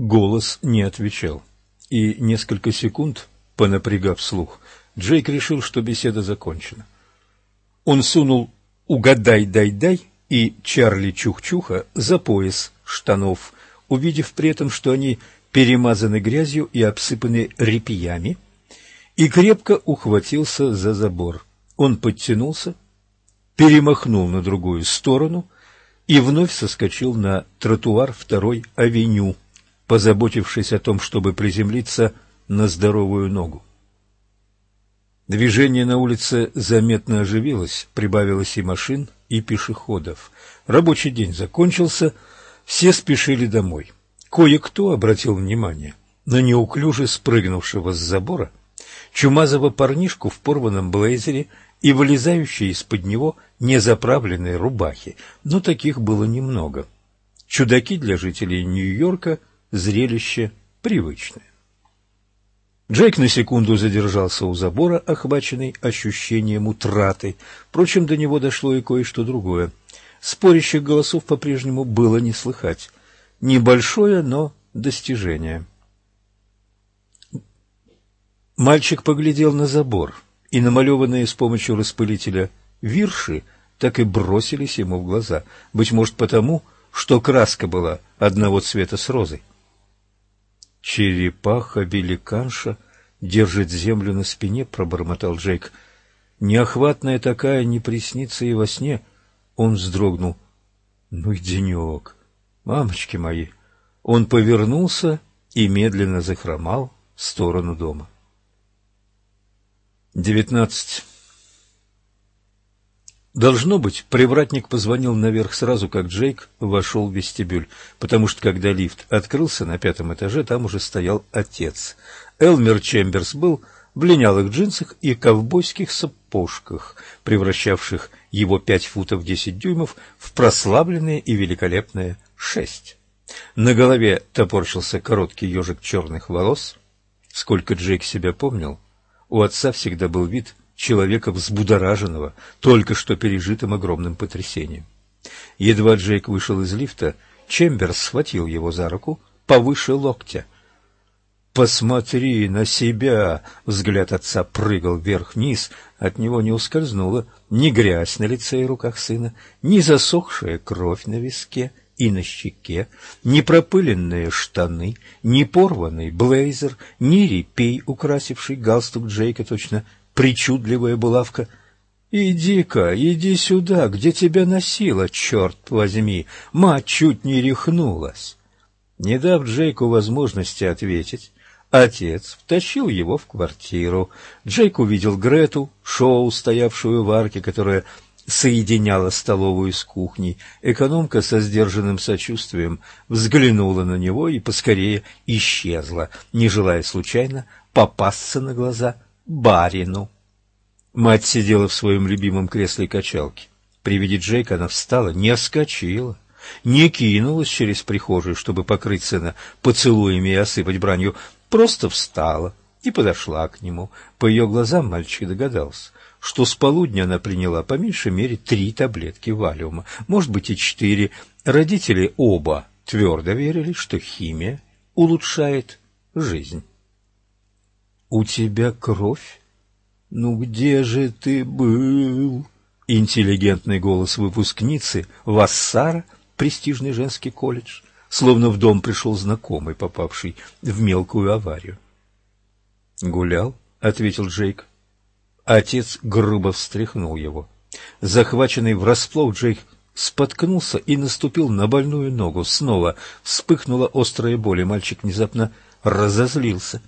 Голос не отвечал, и несколько секунд, понапрягав слух, Джейк решил, что беседа закончена. Он сунул «Угадай-дай-дай» и Чарли Чух-Чуха за пояс штанов, увидев при этом, что они перемазаны грязью и обсыпаны репьями, и крепко ухватился за забор. Он подтянулся, перемахнул на другую сторону и вновь соскочил на тротуар второй авеню, позаботившись о том, чтобы приземлиться на здоровую ногу. Движение на улице заметно оживилось, прибавилось и машин, и пешеходов. Рабочий день закончился, все спешили домой. Кое-кто обратил внимание на неуклюже спрыгнувшего с забора чумазого парнишку в порванном блейзере и вылезающей из-под него незаправленной рубахи, но таких было немного. Чудаки для жителей Нью-Йорка – зрелище привычное. Джейк на секунду задержался у забора, охваченный ощущением утраты. Впрочем, до него дошло и кое-что другое. Спорящих голосов по-прежнему было не слыхать. Небольшое, но достижение. Мальчик поглядел на забор, и намалеванные с помощью распылителя вирши так и бросились ему в глаза. Быть может, потому, что краска была одного цвета с розой. «Черепаха-великанша держит землю на спине», — пробормотал Джейк. «Неохватная такая не приснится и во сне». Он вздрогнул. «Ну и денек! Мамочки мои!» Он повернулся и медленно захромал в сторону дома. Девятнадцать. Должно быть, привратник позвонил наверх сразу, как Джейк вошел в вестибюль, потому что, когда лифт открылся на пятом этаже, там уже стоял отец. Элмер Чемберс был в линялых джинсах и ковбойских сапожках, превращавших его пять футов десять дюймов в прославленные и великолепные шесть. На голове топорщился короткий ежик черных волос. Сколько Джейк себя помнил, у отца всегда был вид человека взбудораженного, только что пережитым огромным потрясением. Едва Джейк вышел из лифта, Чемберс схватил его за руку повыше локтя. «Посмотри на себя!» — взгляд отца прыгал вверх-вниз, от него не ускользнула ни грязь на лице и руках сына, ни засохшая кровь на виске и на щеке, ни пропыленные штаны, ни порванный блейзер, ни репей, украсивший галстук Джейка, точно причудливая булавка. «Иди-ка, иди сюда, где тебя носило, черт возьми! Мать чуть не рехнулась!» Не дав Джейку возможности ответить, отец втащил его в квартиру. Джейк увидел Грету, шоу, стоявшую в арке, которая соединяла столовую с кухней. Экономка со сдержанным сочувствием взглянула на него и поскорее исчезла, не желая случайно попасться на глаза барину. Мать сидела в своем любимом кресле качалки. При виде Джейка она встала, не вскочила, не кинулась через прихожую, чтобы покрыть сына поцелуями и осыпать бранью, просто встала и подошла к нему. По ее глазам мальчик догадался, что с полудня она приняла по меньшей мере три таблетки валиума, может быть и четыре. Родители оба твердо верили, что химия улучшает жизнь. «У тебя кровь? Ну где же ты был?» Интеллигентный голос выпускницы Вассара, престижный женский колледж, словно в дом пришел знакомый, попавший в мелкую аварию. «Гулял?» — ответил Джейк. Отец грубо встряхнул его. Захваченный врасплох, Джейк споткнулся и наступил на больную ногу. Снова вспыхнула острая боль, и мальчик внезапно разозлился.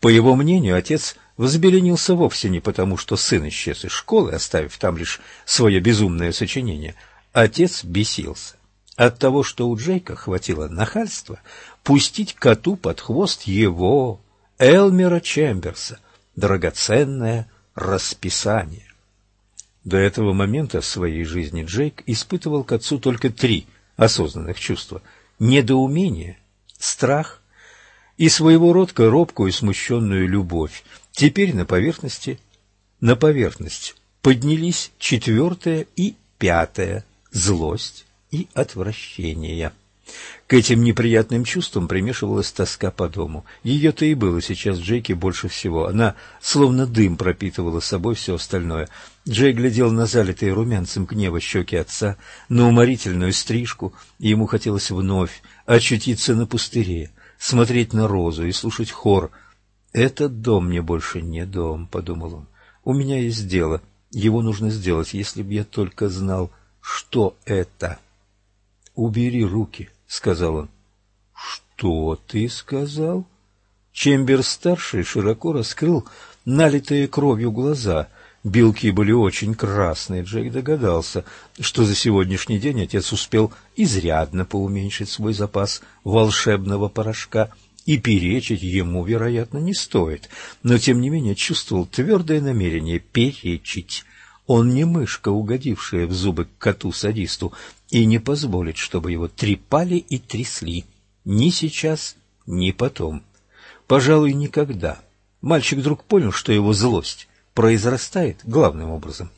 По его мнению, отец взбеленился вовсе не потому, что сын исчез из школы, оставив там лишь свое безумное сочинение. Отец бесился от того, что у Джейка хватило нахальства пустить коту под хвост его, Элмера Чемберса, драгоценное расписание. До этого момента в своей жизни Джейк испытывал к отцу только три осознанных чувства – недоумение, страх и своего рода робкую и смущенную любовь. Теперь на поверхности, на поверхность поднялись четвертое и пятое – злость и отвращение. К этим неприятным чувствам примешивалась тоска по дому. Ее-то и было сейчас Джейки больше всего. Она словно дым пропитывала собой все остальное. Джей глядел на залитые румянцем гнева щеки отца, на уморительную стрижку, и ему хотелось вновь очутиться на пустыре, смотреть на розу и слушать хор. «Этот дом мне больше не дом», — подумал он. «У меня есть дело. Его нужно сделать, если бы я только знал, что это». «Убери руки», — сказал он. «Что ты сказал?» Чембер-старший широко раскрыл налитые кровью глаза. Белки были очень красные. Джейк догадался, что за сегодняшний день отец успел изрядно поуменьшить свой запас волшебного порошка, и перечить ему, вероятно, не стоит, но, тем не менее, чувствовал твердое намерение перечить. Он не мышка, угодившая в зубы коту-садисту, и не позволит, чтобы его трепали и трясли. Ни сейчас, ни потом. Пожалуй, никогда. Мальчик вдруг понял, что его злость произрастает главным образом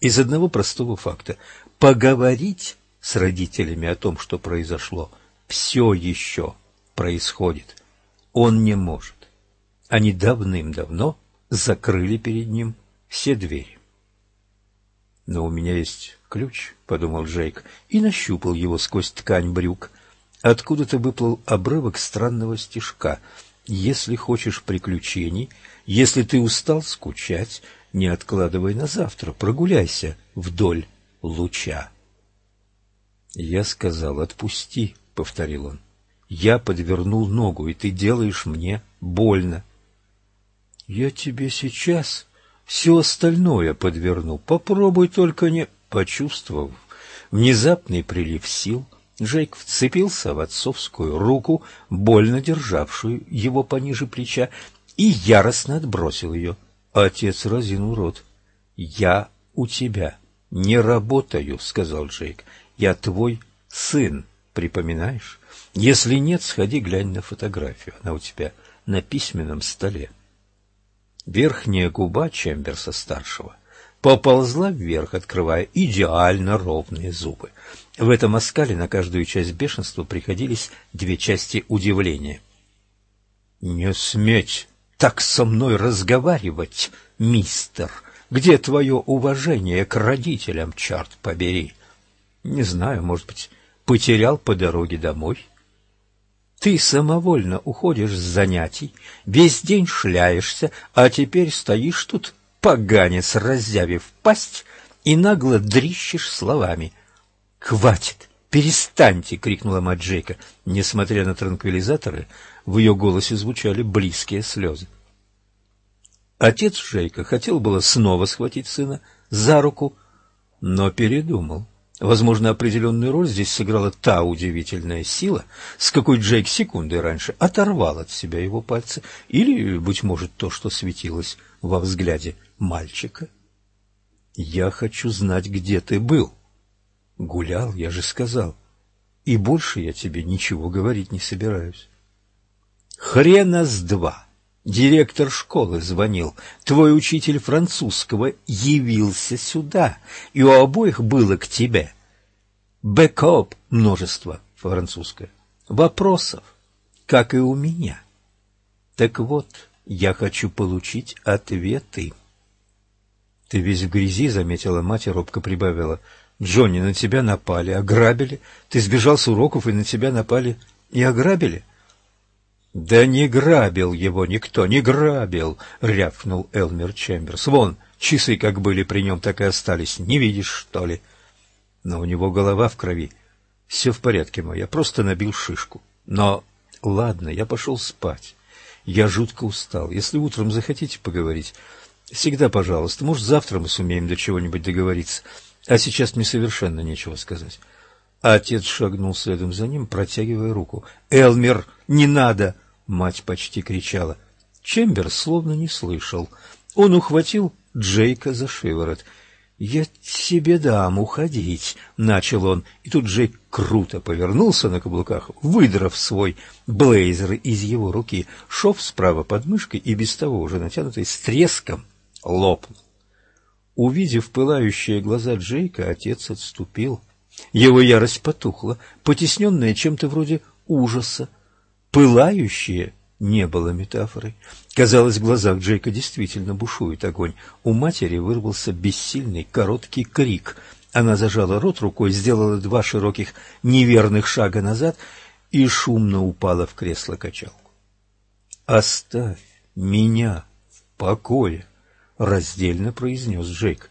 из одного простого факта. Поговорить с родителями о том, что произошло, все еще происходит. Он не может. Они давным-давно закрыли перед ним все двери. «Но у меня есть ключ», — подумал Джейк, и нащупал его сквозь ткань брюк. Откуда-то выплыл обрывок странного стишка. «Если хочешь приключений, если ты устал скучать, не откладывай на завтра, прогуляйся вдоль луча». «Я сказал, отпусти», — повторил он. «Я подвернул ногу, и ты делаешь мне больно». «Я тебе сейчас все остальное подверну. Попробуй только не...» Почувствовав внезапный прилив сил, Джейк вцепился в отцовскую руку, больно державшую его пониже плеча, и яростно отбросил ее. Отец разинул рот. «Я у тебя не работаю», — сказал Джейк. «Я твой сын, припоминаешь? Если нет, сходи глянь на фотографию. Она у тебя на письменном столе». Верхняя губа Чемберса-старшего поползла вверх, открывая идеально ровные зубы. В этом оскале на каждую часть бешенства приходились две части удивления. «Не сметь так со мной разговаривать, мистер! Где твое уважение к родителям, черт побери?» «Не знаю, может быть, потерял по дороге домой?» Ты самовольно уходишь с занятий, весь день шляешься, а теперь стоишь тут, поганец, разъявив пасть, и нагло дрищешь словами. «Хватит! Перестаньте!» — крикнула мать. Несмотря на транквилизаторы, в ее голосе звучали близкие слезы. Отец Джейка хотел было снова схватить сына за руку, но передумал. Возможно, определенную роль здесь сыграла та удивительная сила, с какой Джейк секунды раньше оторвал от себя его пальцы, или, быть может, то, что светилось во взгляде мальчика. «Я хочу знать, где ты был». «Гулял, я же сказал. И больше я тебе ничего говорить не собираюсь». «Хрена с два!» Директор школы звонил. Твой учитель французского явился сюда, и у обоих было к тебе. Бэкоп множество французское. Вопросов, как и у меня. Так вот, я хочу получить ответы. Ты весь в грязи, заметила мать и робко прибавила. Джонни, на тебя напали, ограбили. Ты сбежал с уроков, и на тебя напали и ограбили. — «Да не грабил его никто, не грабил!» — рявкнул Элмер Чемберс. «Вон, часы как были при нем, так и остались. Не видишь, что ли?» Но у него голова в крови. «Все в порядке, мой, я просто набил шишку. Но ладно, я пошел спать. Я жутко устал. Если утром захотите поговорить, всегда пожалуйста. Может, завтра мы сумеем до чего-нибудь договориться. А сейчас мне совершенно нечего сказать». отец шагнул следом за ним, протягивая руку. «Элмер, не надо!» Мать почти кричала. Чембер словно не слышал. Он ухватил Джейка за шиворот. «Я тебе дам уходить», — начал он, и тут Джейк круто повернулся на каблуках, выдрав свой блейзер из его руки. Шов справа под мышкой и без того уже натянутый с треском лопнул. Увидев пылающие глаза Джейка, отец отступил. Его ярость потухла, потесненная чем-то вроде ужаса. Пылающее не было метафорой. Казалось, в глазах Джейка действительно бушует огонь. У матери вырвался бессильный короткий крик. Она зажала рот рукой, сделала два широких неверных шага назад и шумно упала в кресло-качалку. «Оставь меня в покое!» — раздельно произнес Джейк.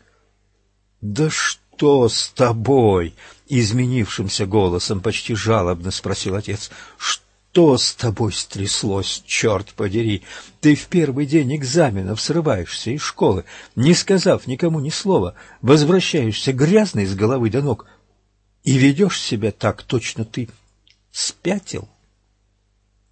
«Да что с тобой?» — изменившимся голосом почти жалобно спросил отец. «Что?» Что с тобой стряслось, черт подери? Ты в первый день экзаменов срываешься из школы, не сказав никому ни слова, возвращаешься грязный с головы до ног и ведешь себя так, точно ты спятил.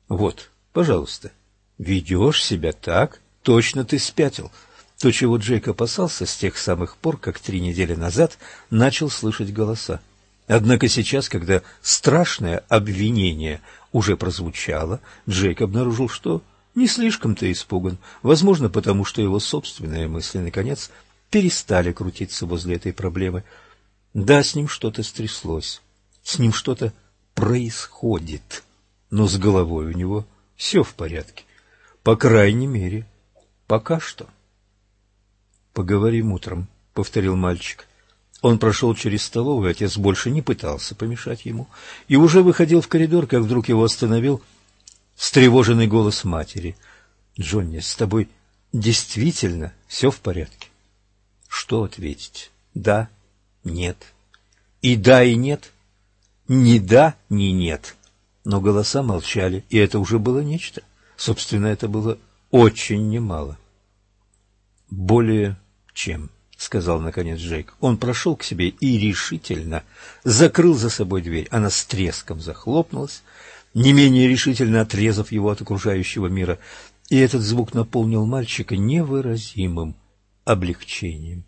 Вот, пожалуйста, ведешь себя так, точно ты спятил. То, чего Джейк опасался с тех самых пор, как три недели назад начал слышать голоса. Однако сейчас, когда страшное обвинение уже прозвучало, Джейк обнаружил, что не слишком-то испуган, возможно, потому что его собственные мысли, наконец, перестали крутиться возле этой проблемы. Да, с ним что-то стряслось, с ним что-то происходит, но с головой у него все в порядке, по крайней мере, пока что. «Поговорим утром», — повторил мальчик. Он прошел через столовую, отец больше не пытался помешать ему, и уже выходил в коридор, как вдруг его остановил встревоженный голос матери. «Джонни, с тобой действительно все в порядке?» Что ответить? Да, нет. И да, и нет. Ни да, ни нет. Но голоса молчали, и это уже было нечто. Собственно, это было очень немало. Более чем сказал наконец Джейк. Он прошел к себе и решительно закрыл за собой дверь. Она с треском захлопнулась, не менее решительно отрезав его от окружающего мира, и этот звук наполнил мальчика невыразимым облегчением.